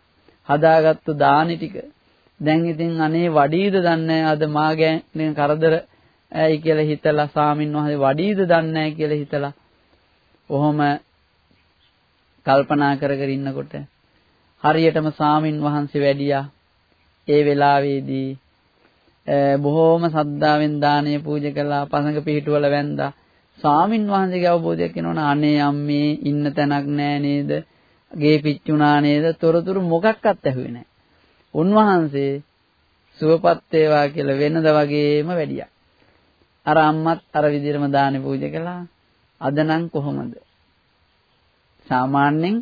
හදාගත්තු දානි ටික දැන් ඉතින් අනේ වඩීද දන්නේ අද මා ගැන කරදර ඇයි කියලා හිතලා සාමින් වහන්සේ වඩීද දන්නේ කියලා හිතලා කොහොම කල්පනා කර කර ඉන්නකොට හරියටම සාමින් වහන්සේ වැඩියා. ඒ වෙලාවේදී බොහෝම සද්ධාවෙන් දානය පූජා කළා පසඟ පිහිටුවල වැන්දා. ස්වාමින් වහන්සේගේ අවබෝධයක් වෙනවනේ අනේ අම්මේ ඉන්න තැනක් නෑ නේද? ගේ පිච්චුණා නේද? තොරතුරු මොකක්වත් ඇහුවේ නෑ. උන්වහන්සේ සුවපත් වේවා කියලා වෙනද වගේම වැඩියා. අර අම්මත් අර විදිහටම දානි පූජා කළා. අද නම් කොහොමද? සාමාන්‍යයෙන්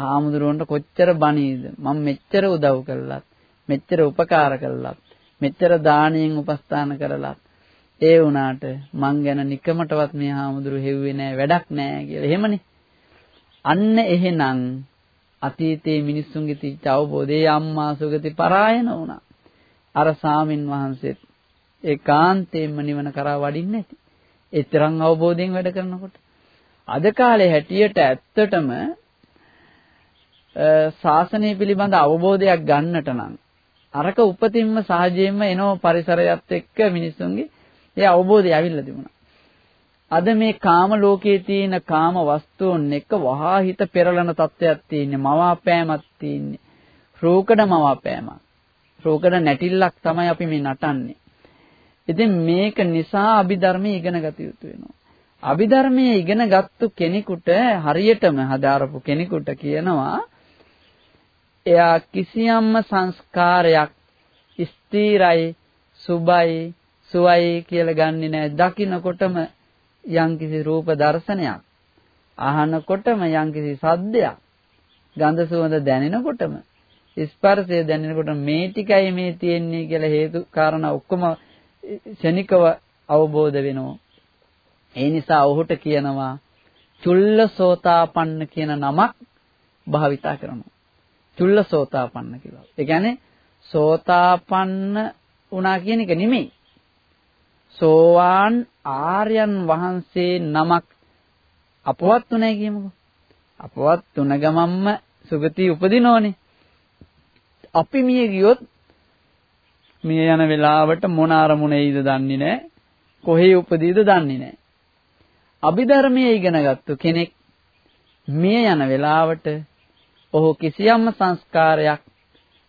ආමුදුරොන්ට කොච්චර බණීද? මම මෙච්චර උදව් කළත්, මෙච්චර උපකාර කළත්, මෙච්චර දානියෙන් උපස්ථාන කරලත් ඒ වුණාට මං ගැන නිකමටවත් මේ ආමුදුරු හෙව්වේ නෑ වැඩක් නෑ කියලා. එහෙමනේ. අන්න එහෙනම් අතීතයේ මිනිස්සුන්ගේ තිච්ච අවබෝධයේ අම්මා සුගති පරායන වුණා. අර සාමින් වහන්සේත් ඒකාන්තයෙන්ම නිවන කරා වඩින්නේ නැති. ඒ තරම් අවබෝධයෙන් වැඩ කරනකොට. අද කාලේ හැටියට ඇත්තටම ශාසනය පිළිබඳ අවබෝධයක් ගන්නට නම් අරක උපතින්ම සහජයෙන්ම එනෝ පරිසරයත් එක්ක මිනිස්සුන්ගේ ඒ අවබෝධය ඇවිල්ලා තිබුණා. අද මේ කාම ලෝකයේ තියෙන කාම වස්තුන් එක වහා හිත පෙරලන තත්ත්වයක් තියෙන්නේ. මවාපෑමක් තියෙන්නේ. රෝකඩ මවාපෑමක් රෝකඩ නැටිල්ලක් තමයි අපි මේ නටන්නේ. ඉතින් මේක නිසා අභිධර්මයේ ඉගෙන ගත යුතු වෙනවා. අභිධර්මයේ ඉගෙන ගත්තු කෙනෙකුට හරියටම හදාරපු කෙනෙකුට කියනවා එයා කිසියම්ම සංස්කාරයක් ස්ථිරයි සුබයි සුවයි කියලා ගන්නෙ නෑ දකින්නකොටම යම්කිසි රූප දර්ශනයක් අහනකොටම යම්කිසි සද්දයක් ගන්ධ සුවඳ දැනෙනකොටම ස්පර්ශය දැනෙනකොට මේ ටිකයි මේ තියෙන්නේ කියලා හේතු කාරණා ඔක්කොම ශනිකව අවබෝධ වෙනවා. ඒ නිසා ඔහුට කියනවා චුල්ලසෝතාපන්න කියන නමක් භාවිතා කරනවා. චුල්ලසෝතාපන්න කියලා. ඒ කියන්නේ සෝතාපන්න වුණා කියන එක නෙමෙයි. සෝවාන් ආර්යයන් වහන්සේ නමක් අපවත් උනායි කියමුකෝ. අපවත් උන ගමම්ම සුගති උපදිනෝනේ. අපි මිය ගියොත් මිය යන වෙලාවට මොන අරමුණේයිද දන්නේ නැහැ. කොහේ උපදීද දන්නේ නැහැ. අභිධර්මයේ ඉගෙනගත්තු කෙනෙක් මිය යන වෙලාවට ඔහු කිසියම්ම සංස්කාරයක්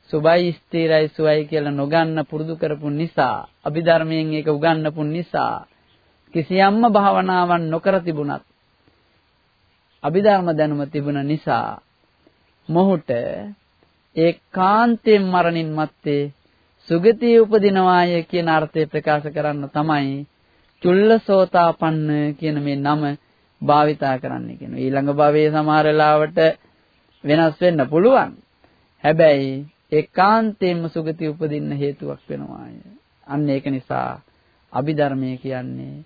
සුබයි ස්ථිරයි සුවයි කියලා නොගන්න පුරුදු කරපු නිසා අභිධර්මයෙන් ඒක උගන්වපු නිසා කිසියම්ම භාවනාවක් නොකර තිබුණත් අභිධර්ම දැනුම තිබුණ නිසා මොහුට ඒකාන්තයෙන් මරණින් මත්තේ සුගතිය උපදිනවාය කියන අර්ථය ප්‍රකාශ කරන්න තමයි චුල්ලසෝතාපන්න කියන මේ නම භාවිතා කරන්න කියනවා. ඊළඟ භවයේ සමහර වෙලාවට වෙනස් වෙන්න පුළුවන්. හැබැයි ඒකාන්තයෙන්ම සුගතිය උපදින්න හේතුවක් වෙනවාය. අන්න ඒක නිසා අභිධර්මය කියන්නේ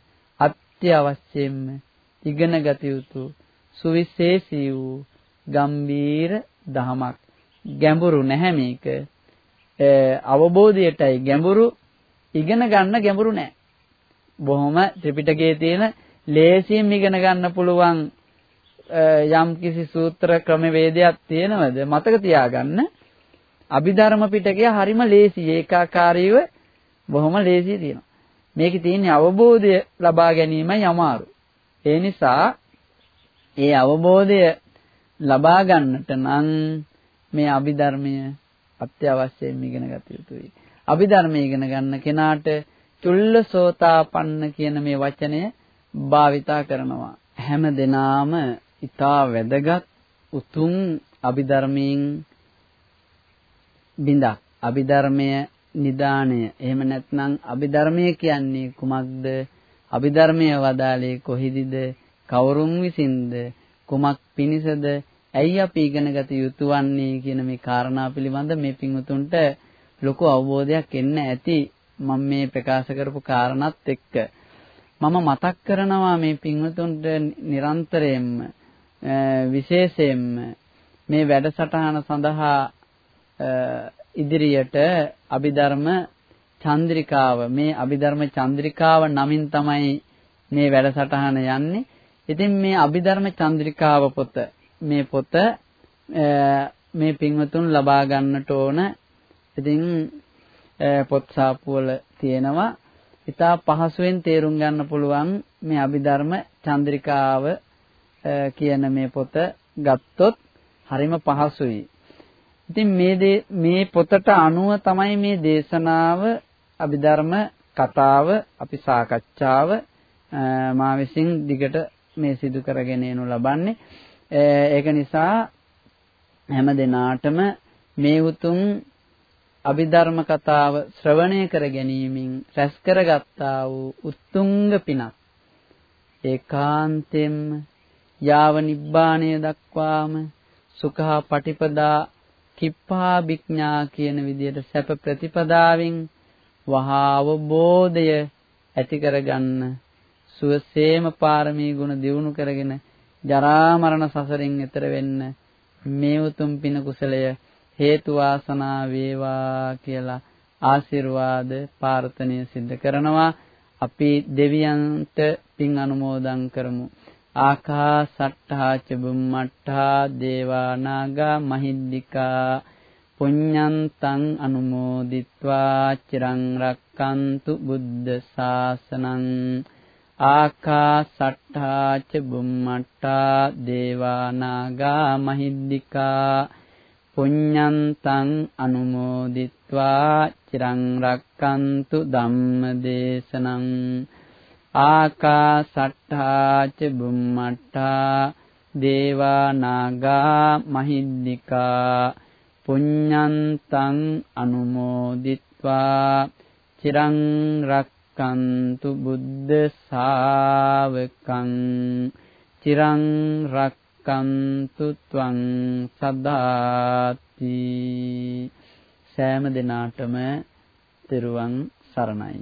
අත්‍යවශ්‍යයෙන්ම ඉගෙන ගත යුතු සුවිශේෂී වූ ගම්බීර දහමක්. ගැඹුරු නැහැ මේක. අවබෝධයටයි ගැඹුරු ඉගෙන ගන්න ගැඹුරු නැහැ. බොහොම ත්‍රිපිටකයේ තියෙන ලේසියෙන් ඉගෙන ගන්න පුළුවන් යම් කිසි සූත්‍ර ක්‍රමවේදයක් තියෙනවද මතක තියාගන්න අභිධර්ම පිටකය හරිම ලේසි ඒකාකාරීව බොහොම ලේසි තියෙනවා මේකේ තියෙන අවබෝධය ලබා ගැනීමයි අමාරු ඒ නිසා ඒ අවබෝධය ලබා ගන්නට නම් මේ අභිධර්මය අත්‍යවශ්‍යයෙන් ඉගෙන ගත යුතුයි. අභිධර්මය ඉගෙන ගන්න කෙනාට චුල්ලසෝතාපන්න කියන මේ වචනය භාවිතා කරනවා. හැම දිනාම ඊටා වැදගත් උතුම් අභිධර්මයෙන් බිඳක්. අභිධර්මය නිදාණය. එහෙම නැත්නම් අභිධර්මය කියන්නේ කුමක්ද? අභිධර්මය වදාලේ කොහිදීද? කවුරුන් විසින්ද? කුමක් පිණිසද? ඇයි අපි ඉගෙන ගත යුතු වන්නේ කියන මේ කාරණා පිළිබඳ මේ පින්වතුන්ට ලොකු අවබෝධයක් එන්න ඇති මම මේ ප්‍රකාශ කරපු කාරණාත් එක්ක මම මතක් කරනවා මේ පින්වතුන්ට නිරන්තරයෙන්ම විශේෂයෙන්ම මේ වැඩසටහන සඳහා ඉදිරියට අභිධර්ම චන්ද්‍රිකාව මේ අභිධර්ම චන්ද්‍රිකාව නමින් තමයි මේ වැඩසටහන යන්නේ. ඉතින් මේ අභිධර්ම චන්ද්‍රිකාව පොත මේ පොත මේ පින්වතුන් ලබා ගන්නට ඕන. ඉතින් පොත් සාප්පුවල තියෙනවා. ඉතා පහසුවෙන් තේරුම් ගන්න පුළුවන් මේ අභිධර්ම චන්ද්‍රිකාව කියන මේ පොත ගත්තොත් හරිම පහසුයි. ඉතින් මේ මේ පොතට අනුව තමයි මේ දේශනාව අභිධර්ම කතාව අපි සාකච්ඡාව මා විසින් දිගට මේ සිදු කරගෙන යනු ලබන්නේ. ඒක නිසා හැම දිනාටම මේ උතුම් අභිධර්ම කතාව ශ්‍රවණය කර ගැනීමෙන් රැස් කරගත්තා වූ උත්තුංග පිනක් ඒකාන්තෙන්ම යාව නිබ්බාණය දක්වාම සුඛා පටිපදා කිප්පා විඥා කියන විදිහට සැප ප්‍රතිපදාවෙන් වහා අවබෝධය ඇති කරගන්න සුවසේම පාරමී ගුණ දියුණු කරගෙන ජරා මරණ සසරෙන් එතර වෙන්න මේ උතුම් පින කුසලය හේතු වාසනා වේවා කියලා ආශිර්වාද ප්‍රාර්ථනීය සිද්ධ කරනවා. අපි දෙවියන්ට පින් අනුමෝදන් කරමු. ආකාසට්ඨා ච බුම්මට්ඨා දේවානාගා මහිද්దికා පුඤ්ඤන්තං අනුමෝදිත්වා චිරං රක්칸තු බුද්ධ ශාසනං ආකාසට්ඨා ච බුම්මට්ඨා දේවානාගා මහිද්దికා පුඤ්ඤන්තං අනුමෝදිත්වා චිරං රක්칸තු ධම්ම දේශනං ආකාසට්ඨා ච බුම්මට්ඨා දේවා නාග මහිද්దికා පුඤ්ඤන්තං අනුමෝදිත්වා චිරං රක්칸තු බුද්ධ ශාවකං චිරං රක්칸තු ත්වං සදාති සෑම දිනාටම තෙරුවන් සරණයි.